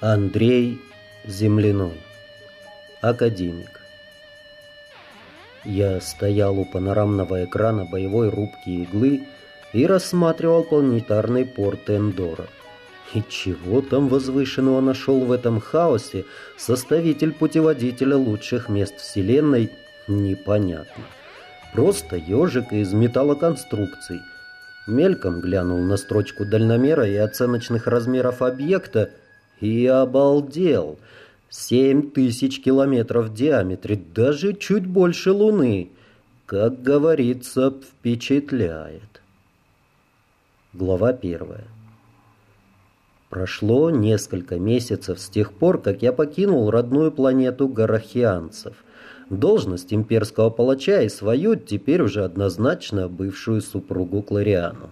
Андрей Земляной Академик Я стоял у панорамного экрана боевой рубки иглы и рассматривал планетарный порт Эндора. И чего там возвышенного нашел в этом хаосе составитель путеводителя лучших мест Вселенной, непонятно. Просто ежик из металлоконструкций. Мельком глянул на строчку дальномера и оценочных размеров объекта – и обалдел. Семь тысяч километров в диаметре, даже чуть больше Луны. Как говорится, впечатляет. Глава первая. Прошло несколько месяцев с тех пор, как я покинул родную планету горохианцев. Должность имперского палача и свою, теперь уже однозначно бывшую супругу Клариану.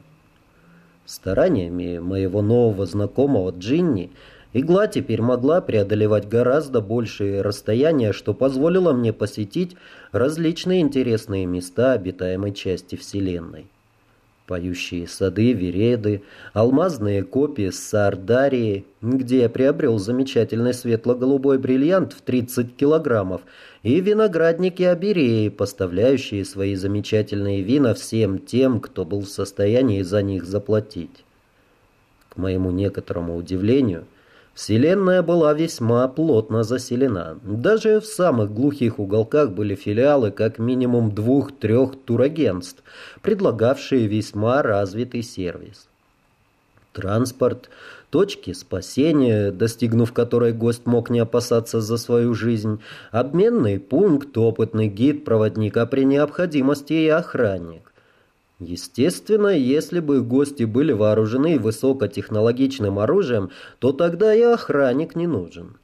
Стараниями моего нового знакомого Джинни – Игла теперь могла преодолевать гораздо большие расстояния, что позволило мне посетить различные интересные места обитаемой части Вселенной. Поющие сады Вереды, алмазные копии Сардарии, где я приобрел замечательный светло-голубой бриллиант в 30 килограммов, и виноградники Абереи, поставляющие свои замечательные вина всем тем, кто был в состоянии за них заплатить. К моему некоторому удивлению, Вселенная была весьма плотно заселена. Даже в самых глухих уголках были филиалы как минимум двух-трех турагентств, предлагавшие весьма развитый сервис. Транспорт, точки спасения, достигнув которой гость мог не опасаться за свою жизнь, обменный пункт, опытный гид, проводника при необходимости и охранник. Естественно, если бы гости были вооружены высокотехнологичным оружием, то тогда и охранник не нужен.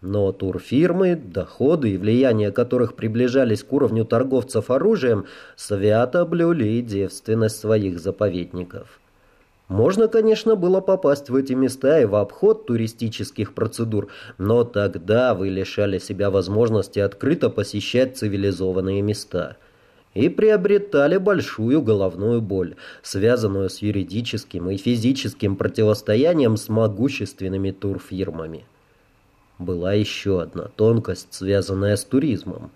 Но турфирмы, доходы и влияние которых приближались к уровню торговцев оружием, свято блюли девственность своих заповедников. Можно, конечно, было попасть в эти места и в обход туристических процедур, но тогда вы лишали себя возможности открыто посещать цивилизованные места – и приобретали большую головную боль, связанную с юридическим и физическим противостоянием с могущественными турфирмами. Была еще одна тонкость, связанная с туризмом.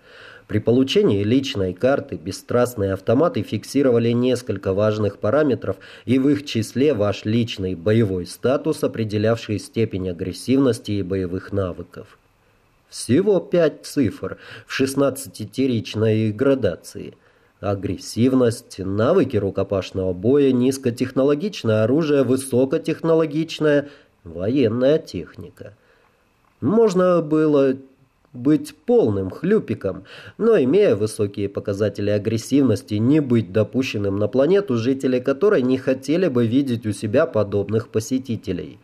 При получении личной карты бесстрастные автоматы фиксировали несколько важных параметров, и в их числе ваш личный боевой статус, определявший степень агрессивности и боевых навыков. Всего пять цифр в 16-теричной градации – агрессивность, навыки рукопашного боя, низкотехнологичное оружие, высокотехнологичная военная техника. Можно было быть полным хлюпиком, но имея высокие показатели агрессивности, не быть допущенным на планету, жители которой не хотели бы видеть у себя подобных посетителей –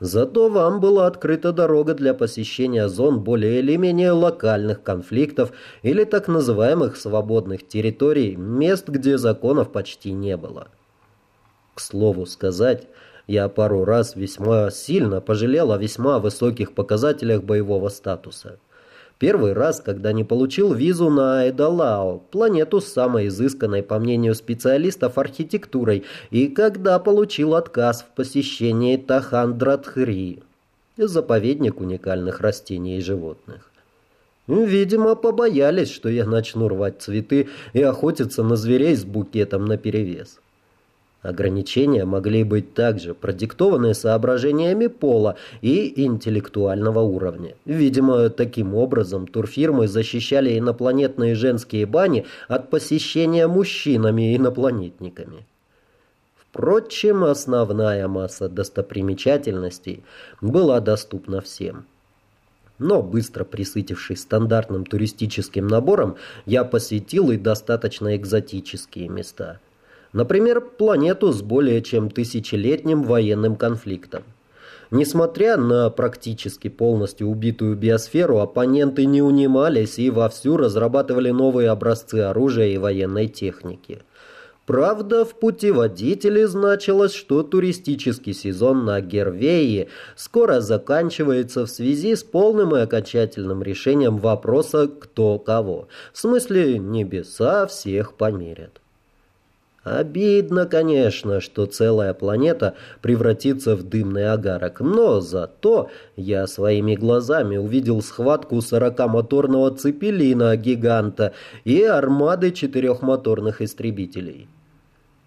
Зато вам была открыта дорога для посещения зон более или менее локальных конфликтов или так называемых свободных территорий, мест, где законов почти не было. К слову сказать, я пару раз весьма сильно пожалел о весьма высоких показателях боевого статуса. Первый раз, когда не получил визу на Эдалао, планету с самой изысканной, по мнению специалистов, архитектурой, и когда получил отказ в посещении Тахандратхри, заповедник уникальных растений и животных. Видимо, побоялись, что я начну рвать цветы и охотиться на зверей с букетом наперевес. Ограничения могли быть также продиктованы соображениями пола и интеллектуального уровня. Видимо, таким образом турфирмы защищали инопланетные женские бани от посещения мужчинами и инопланетниками. Впрочем, основная масса достопримечательностей была доступна всем. Но быстро присытившись стандартным туристическим набором, я посетил и достаточно экзотические места – Например, планету с более чем тысячелетним военным конфликтом. Несмотря на практически полностью убитую биосферу, оппоненты не унимались и вовсю разрабатывали новые образцы оружия и военной техники. Правда, в путеводителе значилось, что туристический сезон на Гервее скоро заканчивается в связи с полным и окончательным решением вопроса «кто кого». В смысле, небеса всех померят. Обидно, конечно, что целая планета превратится в дымный агарок, но зато я своими глазами увидел схватку сорокамоторного цепелина гиганта и армады четырехмоторных истребителей.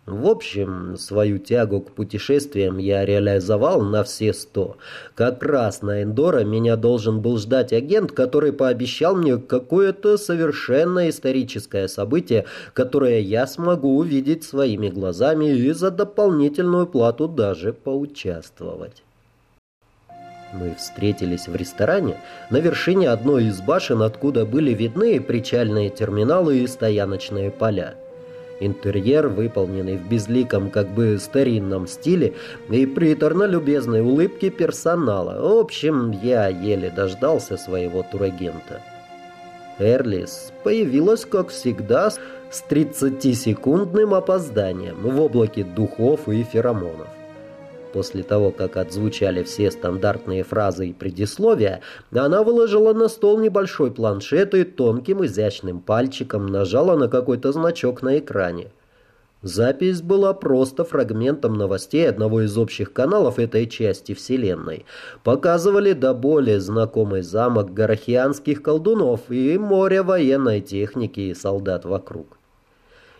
В общем, свою тягу к путешествиям я реализовал на все сто. Как раз на Эндора меня должен был ждать агент, который пообещал мне какое-то совершенно историческое событие, которое я смогу увидеть своими глазами и за дополнительную плату даже поучаствовать. Мы встретились в ресторане на вершине одной из башен, откуда были видны причальные терминалы и стояночные поля. Интерьер, выполненный в безликом, как бы старинном стиле и приторно-любезной улыбке персонала. В общем, я еле дождался своего турагента. Эрлис появилась, как всегда, с 30-секундным опозданием в облаке духов и феромонов. После того, как отзвучали все стандартные фразы и предисловия, она выложила на стол небольшой планшет и тонким изящным пальчиком нажала на какой-то значок на экране. Запись была просто фрагментом новостей одного из общих каналов этой части Вселенной. Показывали до более знакомый замок горохианских колдунов и море военной техники и солдат вокруг.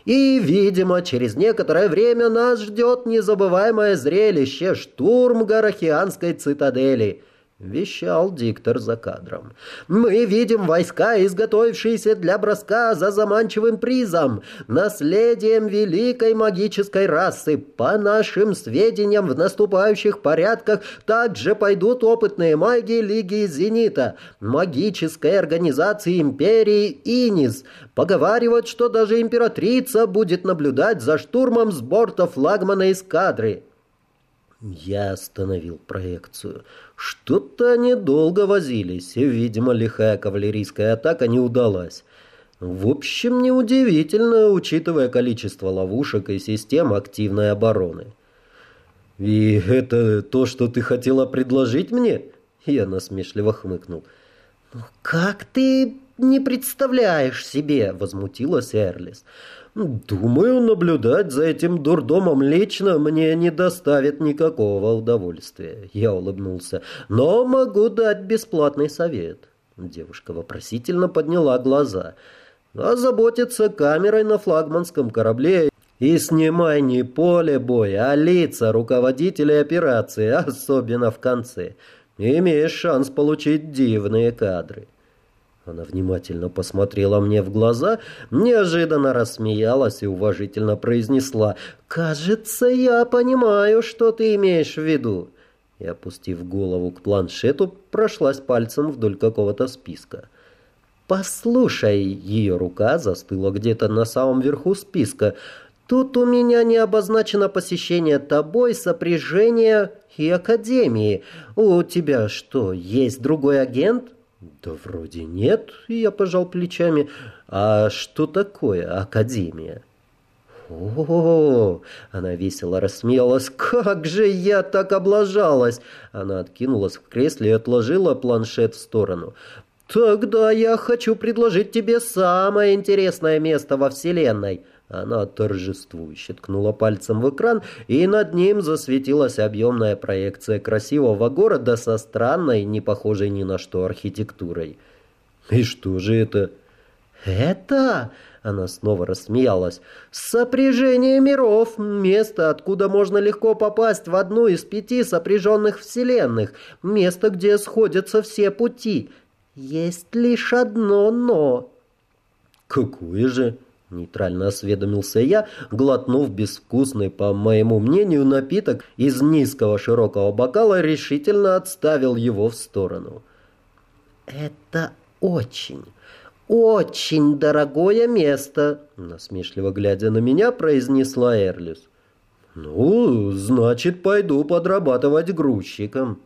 И, видимо, через некоторое время нас ждет незабываемое зрелище — штурм Горохианской цитадели — вещал диктор за кадром. «Мы видим войска, изготовившиеся для броска за заманчивым призом, наследием великой магической расы. По нашим сведениям, в наступающих порядках также пойдут опытные маги Лиги Зенита, магической организации империи Инис. Поговаривают, что даже императрица будет наблюдать за штурмом с борта флагмана эскадры». Я остановил проекцию. Что-то они долго возились, и, видимо, лихая кавалерийская атака не удалась. В общем, неудивительно, учитывая количество ловушек и систем активной обороны. «И это то, что ты хотела предложить мне?» Я насмешливо хмыкнул. «Ну, «Как ты не представляешь себе?» — возмутилась Эрлис. «Думаю, наблюдать за этим дурдомом лично мне не доставит никакого удовольствия», — я улыбнулся. «Но могу дать бесплатный совет». Девушка вопросительно подняла глаза. «Озаботиться камерой на флагманском корабле и снимай не поле боя, а лица руководителей операции, особенно в конце. Имеешь шанс получить дивные кадры». Она внимательно посмотрела мне в глаза, неожиданно рассмеялась и уважительно произнесла «Кажется, я понимаю, что ты имеешь в виду». И, опустив голову к планшету, прошлась пальцем вдоль какого-то списка. «Послушай», — ее рука застыла где-то на самом верху списка, «тут у меня не обозначено посещение тобой, сопряжение и академии. У тебя что, есть другой агент?» «Да вроде нет», — я пожал плечами. «А что такое Академия?» «О-о-о!» — она весело рассмеялась. «Как же я так облажалась!» Она откинулась в кресле и отложила планшет в сторону. «Тогда я хочу предложить тебе самое интересное место во Вселенной — она торжествующе ткнула пальцем в экран, и над ним засветилась объемная проекция красивого города со странной, не похожей ни на что архитектурой. «И что же это?» «Это...» — она снова рассмеялась. «Сопряжение миров. Место, откуда можно легко попасть в одну из пяти сопряженных вселенных. Место, где сходятся все пути. Есть лишь одно «но». «Какое же?» Нейтрально осведомился я, глотнув безвкусный, по моему мнению, напиток из низкого широкого бокала, решительно отставил его в сторону. «Это очень, очень дорогое место», — насмешливо глядя на меня, произнесла Эрлис. «Ну, значит, пойду подрабатывать грузчиком».